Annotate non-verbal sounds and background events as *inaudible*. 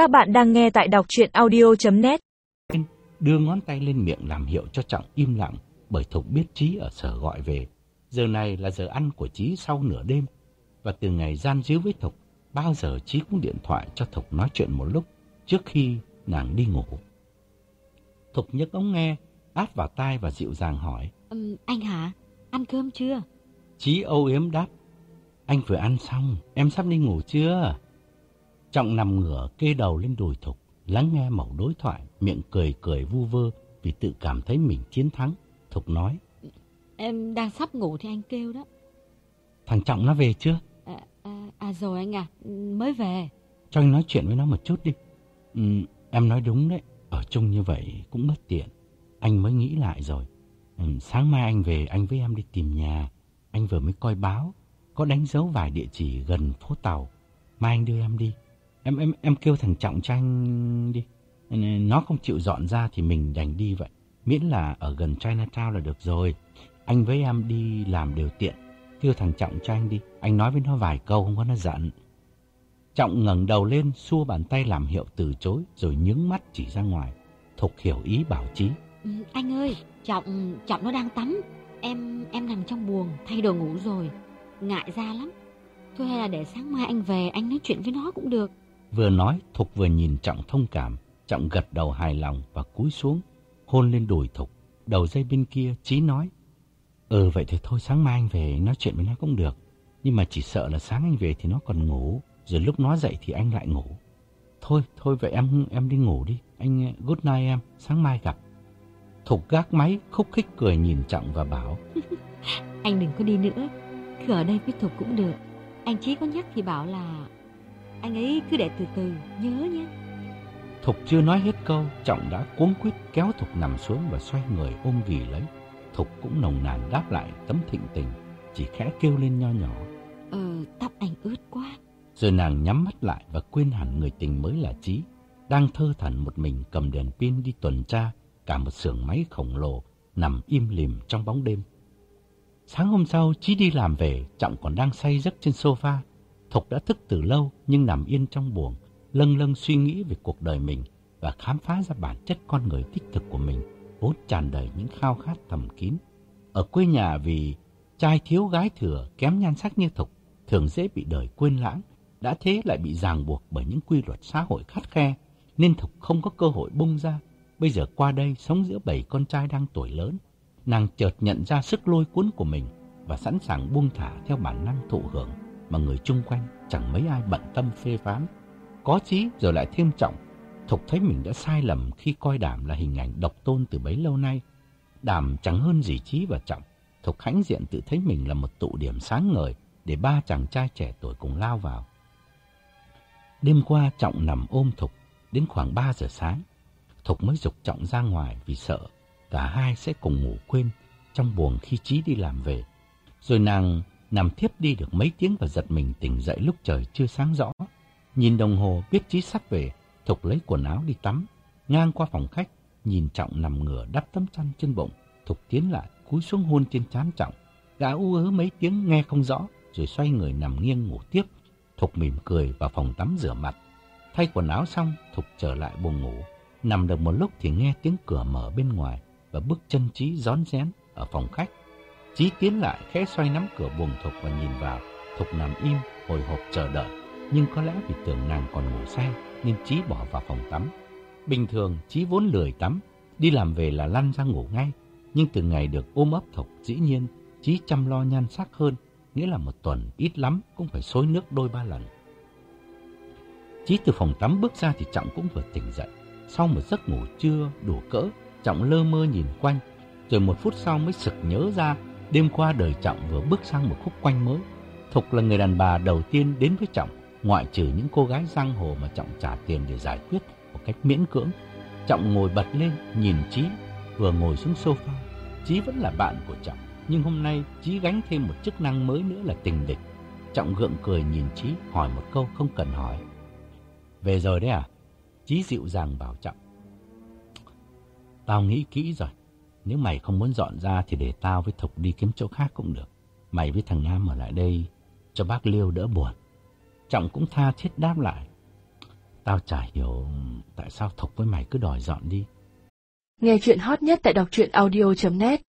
Các bạn đang nghe tại đọc chuyện audio.net Đưa ngón tay lên miệng làm hiệu cho Trọng im lặng bởi Thục biết Trí ở sở gọi về. Giờ này là giờ ăn của Trí sau nửa đêm. Và từ ngày gian díu với Thục, bao giờ Trí cũng điện thoại cho Thục nói chuyện một lúc trước khi nàng đi ngủ. Thục nhấc ống nghe, áp vào tai và dịu dàng hỏi. Um, anh hả? Ăn cơm chưa? Chí âu yếm đáp. Anh vừa ăn xong, em sắp đi ngủ chưa? Trọng nằm ngửa kê đầu lên đùi Thục, lắng nghe mẩu đối thoại, miệng cười cười vu vơ vì tự cảm thấy mình chiến thắng. Thục nói. Em đang sắp ngủ thì anh kêu đó. Thằng Trọng nó về chưa? À, à, à rồi anh à, mới về. Cho anh nói chuyện với nó một chút đi. Ừ, em nói đúng đấy, ở chung như vậy cũng bất tiện. Anh mới nghĩ lại rồi. Ừ, sáng mai anh về anh với em đi tìm nhà. Anh vừa mới coi báo, có đánh dấu vài địa chỉ gần phố Tàu. Mai anh đưa em đi. Em em em kêu thằng Trọng tranh đi. Nó không chịu dọn ra thì mình đành đi vậy. Miễn là ở gần Chinatown là được rồi. Anh với em đi làm đều tiện. Kêu thằng Trọng tranh đi. Anh nói với nó vài câu không có nó giận. Trọng ngẩng đầu lên, xua bàn tay làm hiệu từ chối, rồi nhướng mắt chỉ ra ngoài. Thục hiểu ý bảo Chí. Ừ, anh ơi, Trọng, Trọng nó đang tắm. Em em nằm trong buồng, thay đồ ngủ rồi. Ngại ra lắm. Thôi hay là để sáng mai anh về, anh nói chuyện với nó cũng được. Vừa nói, Thục vừa nhìn Trọng thông cảm. Trọng gật đầu hài lòng và cúi xuống, hôn lên đùi Thục. Đầu dây bên kia, Chí nói. Ừ, vậy thì thôi sáng mai anh về nói chuyện với nó cũng được. Nhưng mà chỉ sợ là sáng anh về thì nó còn ngủ. Rồi lúc nó dậy thì anh lại ngủ. Thôi, thôi vậy em em đi ngủ đi. Anh ờ, good night em, sáng mai gặp. Thục gác máy, khúc khích cười nhìn Trọng và bảo. *laughs* anh đừng có đi nữa, cứ ở đây với Thục cũng được. Anh Chí có nhắc thì bảo là anh ấy cứ để từ từ, nhớ nhé. Thục chưa nói hết câu, Trọng đã cuống quýt kéo Thục nằm xuống và xoay người ôm ghì lấy. Thục cũng nồng nàn đáp lại tấm thịnh tình, chỉ khẽ kêu lên nho nhỏ. Ờ, tóc anh ướt quá. Rồi nàng nhắm mắt lại và quên hẳn người tình mới là Chí, đang thơ thẩn một mình cầm đèn pin đi tuần tra cả một xưởng máy khổng lồ nằm im lìm trong bóng đêm. Sáng hôm sau, Chí đi làm về, Trọng còn đang say giấc trên sofa. Thục đã thức từ lâu nhưng nằm yên trong buồng, lâng lâng suy nghĩ về cuộc đời mình và khám phá ra bản chất con người tích thực của mình, vốn tràn đầy những khao khát thầm kín. Ở quê nhà vì trai thiếu gái thừa kém nhan sắc như Thục, thường dễ bị đời quên lãng, đã thế lại bị ràng buộc bởi những quy luật xã hội khắt khe, nên Thục không có cơ hội bung ra. Bây giờ qua đây sống giữa bảy con trai đang tuổi lớn, nàng chợt nhận ra sức lôi cuốn của mình và sẵn sàng buông thả theo bản năng thụ hưởng mà người chung quanh chẳng mấy ai bận tâm phê phán. Có chí rồi lại thêm trọng, Thục thấy mình đã sai lầm khi coi Đàm là hình ảnh độc tôn từ bấy lâu nay. Đàm chẳng hơn gì Chí và Trọng, Thục hãnh diện tự thấy mình là một tụ điểm sáng ngời để ba chàng trai trẻ tuổi cùng lao vào. Đêm qua Trọng nằm ôm Thục đến khoảng 3 giờ sáng. Thục mới dục Trọng ra ngoài vì sợ cả hai sẽ cùng ngủ quên trong buồng khi Chí đi làm về. Rồi nàng nằm thiếp đi được mấy tiếng và giật mình tỉnh dậy lúc trời chưa sáng rõ. Nhìn đồng hồ biết Chí sắp về, Thục lấy quần áo đi tắm. Ngang qua phòng khách, nhìn Trọng nằm ngửa đắp tấm chăn trên bụng. Thục tiến lại, cúi xuống hôn trên trán Trọng. Gã u ớ mấy tiếng nghe không rõ, rồi xoay người nằm nghiêng ngủ tiếp. Thục mỉm cười vào phòng tắm rửa mặt. Thay quần áo xong, Thục trở lại buồng ngủ. Nằm được một lúc thì nghe tiếng cửa mở bên ngoài và bước chân trí rón rén ở phòng khách. Chí tiến lại khẽ xoay nắm cửa buồng Thục và nhìn vào. Thục nằm im, hồi hộp chờ đợi. Nhưng có lẽ vì tưởng nàng còn ngủ say nên Chí bỏ vào phòng tắm. Bình thường Chí vốn lười tắm, đi làm về là lăn ra ngủ ngay. Nhưng từ ngày được ôm ấp Thục dĩ nhiên Chí chăm lo nhan sắc hơn, nghĩa là một tuần ít lắm cũng phải xối nước đôi ba lần. Chí từ phòng tắm bước ra thì Trọng cũng vừa tỉnh dậy. Sau một giấc ngủ trưa đủ cỡ, Trọng lơ mơ nhìn quanh, rồi một phút sau mới sực nhớ ra đêm qua đời Trọng vừa bước sang một khúc quanh mới. Thục là người đàn bà đầu tiên đến với Trọng, ngoại trừ những cô gái giang hồ mà Trọng trả tiền để giải quyết một cách miễn cưỡng. Trọng ngồi bật lên, nhìn Chí, vừa ngồi xuống sofa. Chí vẫn là bạn của Trọng, nhưng hôm nay Chí gánh thêm một chức năng mới nữa là tình địch. Trọng gượng cười nhìn Chí, hỏi một câu không cần hỏi. Về rồi đấy à? Chí dịu dàng bảo Trọng. Tao nghĩ kỹ rồi. Nếu mày không muốn dọn ra thì để tao với Thục đi kiếm chỗ khác cũng được. Mày với thằng Nam ở lại đây, cho bác Liêu đỡ buồn. Trọng cũng tha thiết đáp lại. Tao chả hiểu tại sao Thục với mày cứ đòi dọn đi. Nghe chuyện hot nhất tại đọc truyện audio.net